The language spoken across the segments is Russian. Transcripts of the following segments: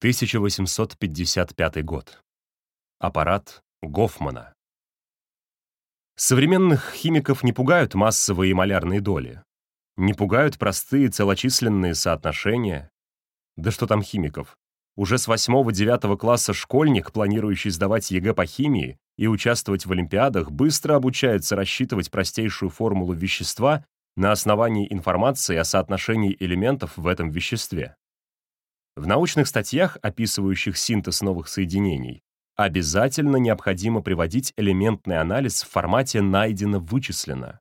1855 год. Аппарат Гофмана. Современных химиков не пугают массовые молярные доли. Не пугают простые целочисленные соотношения. Да что там химиков? Уже с 8-9 класса школьник, планирующий сдавать ЕГЭ по химии и участвовать в олимпиадах, быстро обучается рассчитывать простейшую формулу вещества на основании информации о соотношении элементов в этом веществе. В научных статьях, описывающих синтез новых соединений, обязательно необходимо приводить элементный анализ в формате «найдено-вычислено».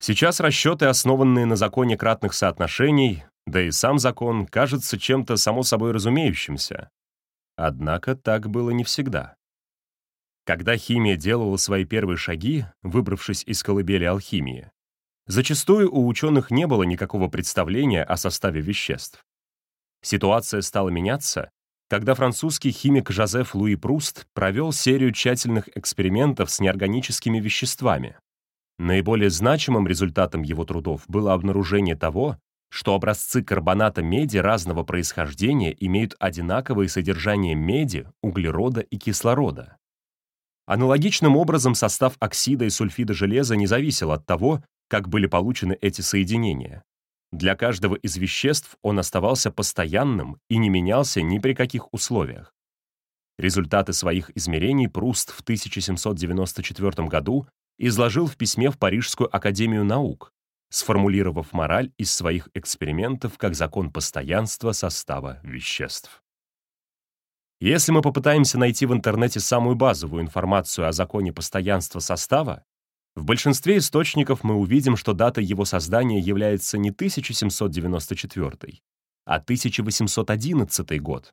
Сейчас расчеты, основанные на законе кратных соотношений, да и сам закон, кажется чем-то само собой разумеющимся. Однако так было не всегда. Когда химия делала свои первые шаги, выбравшись из колыбели алхимии, зачастую у ученых не было никакого представления о составе веществ. Ситуация стала меняться, когда французский химик Жозеф Луи Пруст провел серию тщательных экспериментов с неорганическими веществами. Наиболее значимым результатом его трудов было обнаружение того, что образцы карбоната меди разного происхождения имеют одинаковое содержание меди, углерода и кислорода. Аналогичным образом состав оксида и сульфида железа не зависел от того, как были получены эти соединения. Для каждого из веществ он оставался постоянным и не менялся ни при каких условиях. Результаты своих измерений Пруст в 1794 году изложил в письме в Парижскую академию наук, сформулировав мораль из своих экспериментов как закон постоянства состава веществ. Если мы попытаемся найти в интернете самую базовую информацию о законе постоянства состава, в большинстве источников мы увидим, что дата его создания является не 1794, а 1811 год.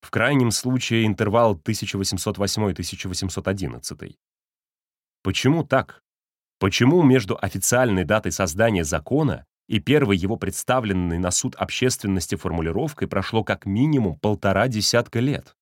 В крайнем случае интервал 1808-1811. Почему так? Почему между официальной датой создания закона и первой его представленной на суд общественности формулировкой прошло как минимум полтора десятка лет?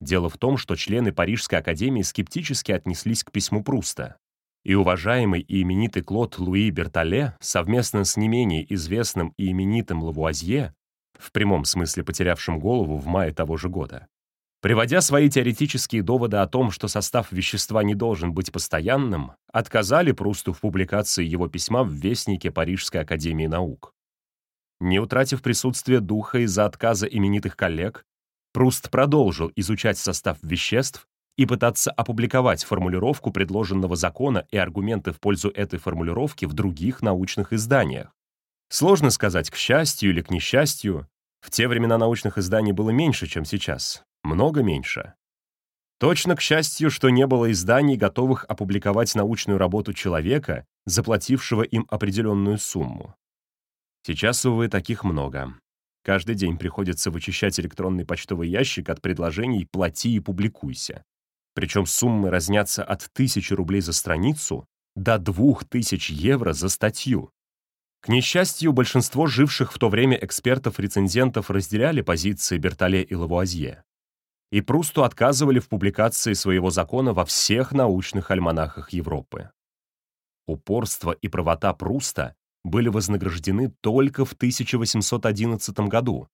Дело в том, что члены Парижской академии скептически отнеслись к письму Пруста и уважаемый и именитый Клод Луи Бертоле совместно с не менее известным и именитым Лавуазье, в прямом смысле потерявшим голову в мае того же года, приводя свои теоретические доводы о том, что состав вещества не должен быть постоянным, отказали Прусту в публикации его письма в Вестнике Парижской академии наук. Не утратив присутствие духа из-за отказа именитых коллег, Пруст продолжил изучать состав веществ и пытаться опубликовать формулировку предложенного закона и аргументы в пользу этой формулировки в других научных изданиях. Сложно сказать, к счастью или к несчастью, в те времена научных изданий было меньше, чем сейчас, много меньше. Точно к счастью, что не было изданий, готовых опубликовать научную работу человека, заплатившего им определенную сумму. Сейчас, увы, таких много. Каждый день приходится вычищать электронный почтовый ящик от предложений «плати и публикуйся». Причем суммы разнятся от 1000 рублей за страницу до 2000 евро за статью. К несчастью, большинство живших в то время экспертов-рецензентов разделяли позиции Бертоле и Лавуазье. И Прусту отказывали в публикации своего закона во всех научных альманахах Европы. Упорство и правота Пруста были вознаграждены только в 1811 году,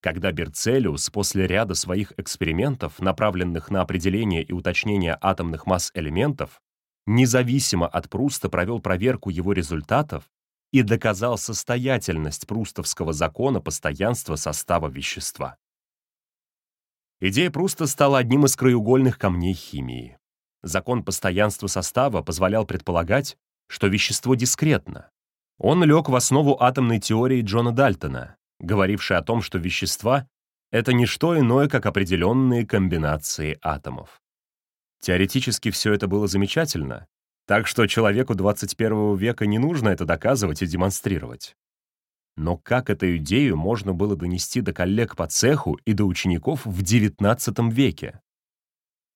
когда Берцелиус после ряда своих экспериментов, направленных на определение и уточнение атомных масс элементов, независимо от Пруста провел проверку его результатов и доказал состоятельность прустовского закона постоянства состава вещества. Идея Пруста стала одним из краеугольных камней химии. Закон постоянства состава позволял предполагать, что вещество дискретно. Он лег в основу атомной теории Джона Дальтона, говоривший о том, что вещества — это не что иное, как определенные комбинации атомов. Теоретически все это было замечательно, так что человеку 21 века не нужно это доказывать и демонстрировать. Но как эту идею можно было донести до коллег по цеху и до учеников в XIX веке?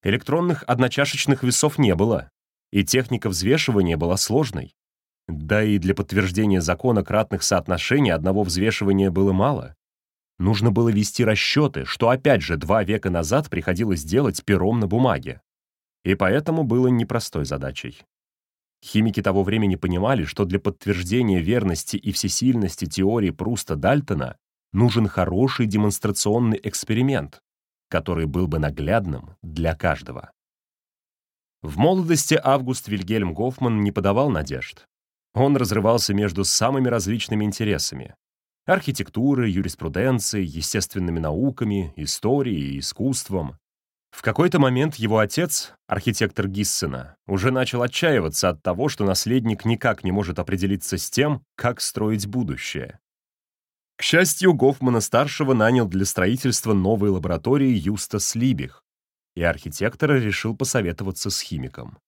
Электронных одночашечных весов не было, и техника взвешивания была сложной. Да и для подтверждения закона кратных соотношений одного взвешивания было мало. Нужно было вести расчеты, что опять же два века назад приходилось делать пером на бумаге. И поэтому было непростой задачей. Химики того времени понимали, что для подтверждения верности и всесильности теории Пруста-Дальтона нужен хороший демонстрационный эксперимент, который был бы наглядным для каждого. В молодости Август Вильгельм Гофман не подавал надежд. Он разрывался между самыми различными интересами — архитектурой, юриспруденцией, естественными науками, историей искусством. В какой-то момент его отец, архитектор Гиссена, уже начал отчаиваться от того, что наследник никак не может определиться с тем, как строить будущее. К счастью, Гофмана-старшего нанял для строительства новой лаборатории Юстас Либих, и архитектор решил посоветоваться с химиком.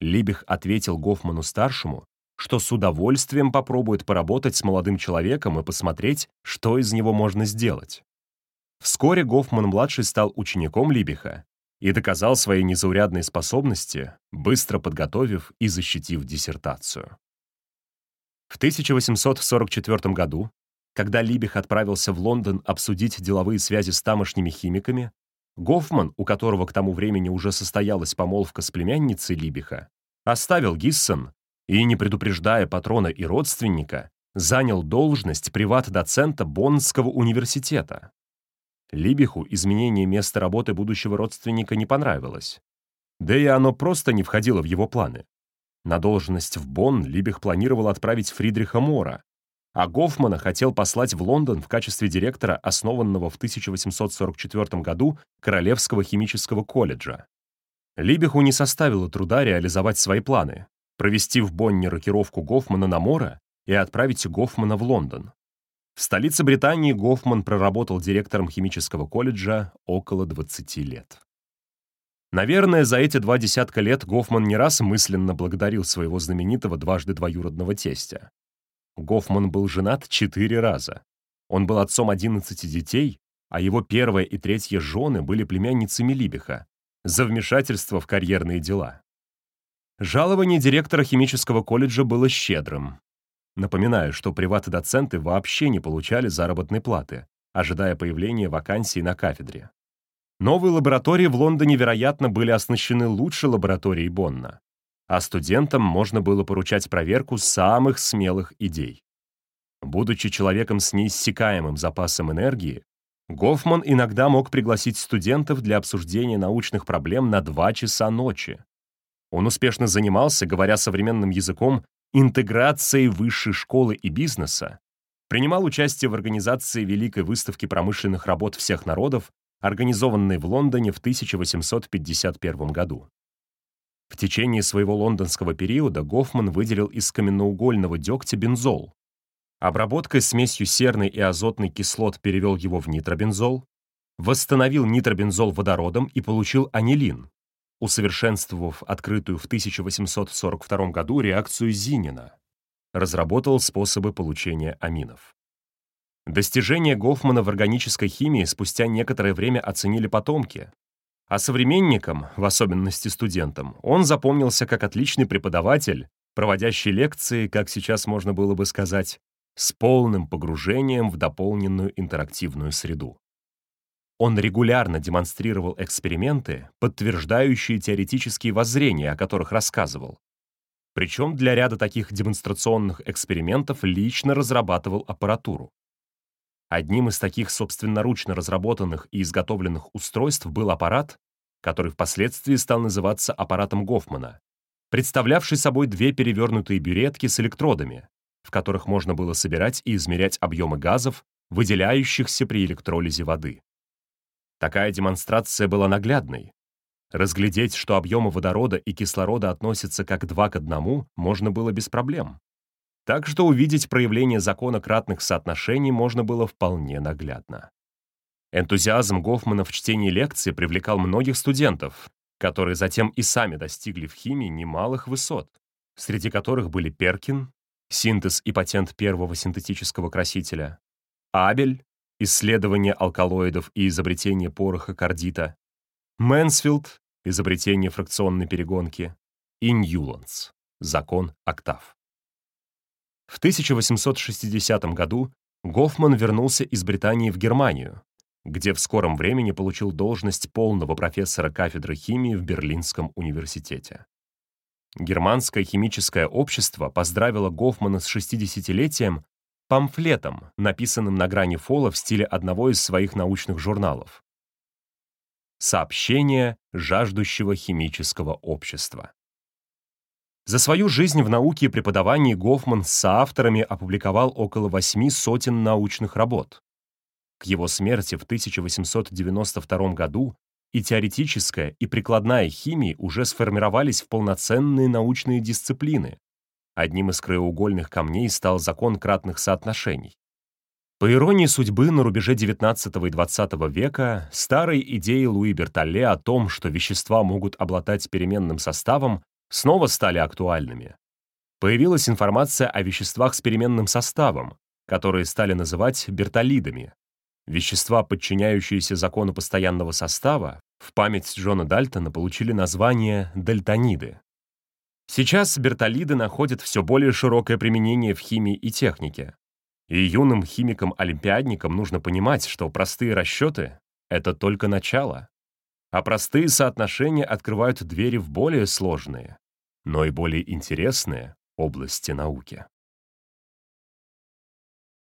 Либих ответил Гофману-старшему, что с удовольствием попробует поработать с молодым человеком и посмотреть, что из него можно сделать. Вскоре Гофман-младший стал учеником Либиха и доказал свои незаурядные способности, быстро подготовив и защитив диссертацию. В 1844 году, когда Либих отправился в Лондон обсудить деловые связи с тамошними химиками, Гофман, у которого к тому времени уже состоялась помолвка с племянницей Либиха, оставил Гиссен и, не предупреждая патрона и родственника, занял должность приват-доцента Боннского университета. Либиху изменение места работы будущего родственника не понравилось. Да и оно просто не входило в его планы. На должность в Бонн Либих планировал отправить Фридриха Мора, а Гофмана хотел послать в Лондон в качестве директора основанного в 1844 году Королевского химического колледжа. Либиху не составило труда реализовать свои планы, провести в Бонне рокировку Гофмана на Мора и отправить Гофмана в Лондон. В столице Британии Гофман проработал директором химического колледжа около 20 лет. Наверное, за эти два десятка лет Гофман не раз мысленно благодарил своего знаменитого дважды двоюродного тестя. Гофман был женат четыре раза. Он был отцом 11 детей, а его первая и третья жены были племянницами Либиха за вмешательство в карьерные дела. Жалование директора химического колледжа было щедрым. Напоминаю, что приват-доценты вообще не получали заработной платы, ожидая появления вакансий на кафедре. Новые лаборатории в Лондоне, вероятно, были оснащены лучше лабораторий Бонна а студентам можно было поручать проверку самых смелых идей. Будучи человеком с неиссякаемым запасом энергии, Гофман иногда мог пригласить студентов для обсуждения научных проблем на два часа ночи. Он успешно занимался, говоря современным языком, интеграцией высшей школы и бизнеса, принимал участие в организации Великой выставки промышленных работ всех народов, организованной в Лондоне в 1851 году. В течение своего лондонского периода Гофман выделил из каменноугольного дегтя бензол. Обработкой смесью серной и азотной кислот перевел его в нитробензол, восстановил нитробензол водородом и получил анилин, усовершенствовав открытую в 1842 году реакцию Зинина. Разработал способы получения аминов. Достижения Гофмана в органической химии спустя некоторое время оценили потомки, а современникам, в особенности студентам, он запомнился как отличный преподаватель, проводящий лекции, как сейчас можно было бы сказать, с полным погружением в дополненную интерактивную среду. Он регулярно демонстрировал эксперименты, подтверждающие теоретические воззрения, о которых рассказывал. Причем для ряда таких демонстрационных экспериментов лично разрабатывал аппаратуру. Одним из таких собственноручно разработанных и изготовленных устройств был аппарат, который впоследствии стал называться аппаратом Гофмана, представлявший собой две перевернутые бюретки с электродами, в которых можно было собирать и измерять объемы газов, выделяющихся при электролизе воды. Такая демонстрация была наглядной. Разглядеть, что объемы водорода и кислорода относятся как два к одному, можно было без проблем. Так что увидеть проявление закона кратных соотношений можно было вполне наглядно. Энтузиазм Гофмана в чтении лекций привлекал многих студентов, которые затем и сами достигли в химии немалых высот, среди которых были Перкин, синтез и патент первого синтетического красителя, Абель, исследование алкалоидов и изобретение пороха кордита, Мэнсфилд, изобретение фракционной перегонки, и Ньюландс, закон октав. В 1860 году Гофман вернулся из Британии в Германию, где в скором времени получил должность полного профессора кафедры химии в Берлинском университете. Германское химическое общество поздравило Гофмана с 60-летием памфлетом, написанным на грани фола в стиле одного из своих научных журналов. Сообщение жаждущего химического общества. За свою жизнь в науке и преподавании Гофман с соавторами опубликовал около восьми сотен научных работ. К его смерти в 1892 году и теоретическая, и прикладная химии уже сформировались в полноценные научные дисциплины. Одним из краеугольных камней стал закон кратных соотношений. По иронии судьбы, на рубеже XIX и XX века старые идеи Луи Бертолле о том, что вещества могут обладать переменным составом, снова стали актуальными. Появилась информация о веществах с переменным составом, которые стали называть бертолидами. Вещества, подчиняющиеся закону постоянного состава, в память Джона Дальтона получили название дальтониды. Сейчас бертолиды находят все более широкое применение в химии и технике. И юным химикам-олимпиадникам нужно понимать, что простые расчеты — это только начало. А простые соотношения открывают двери в более сложные, но и более интересные области науки.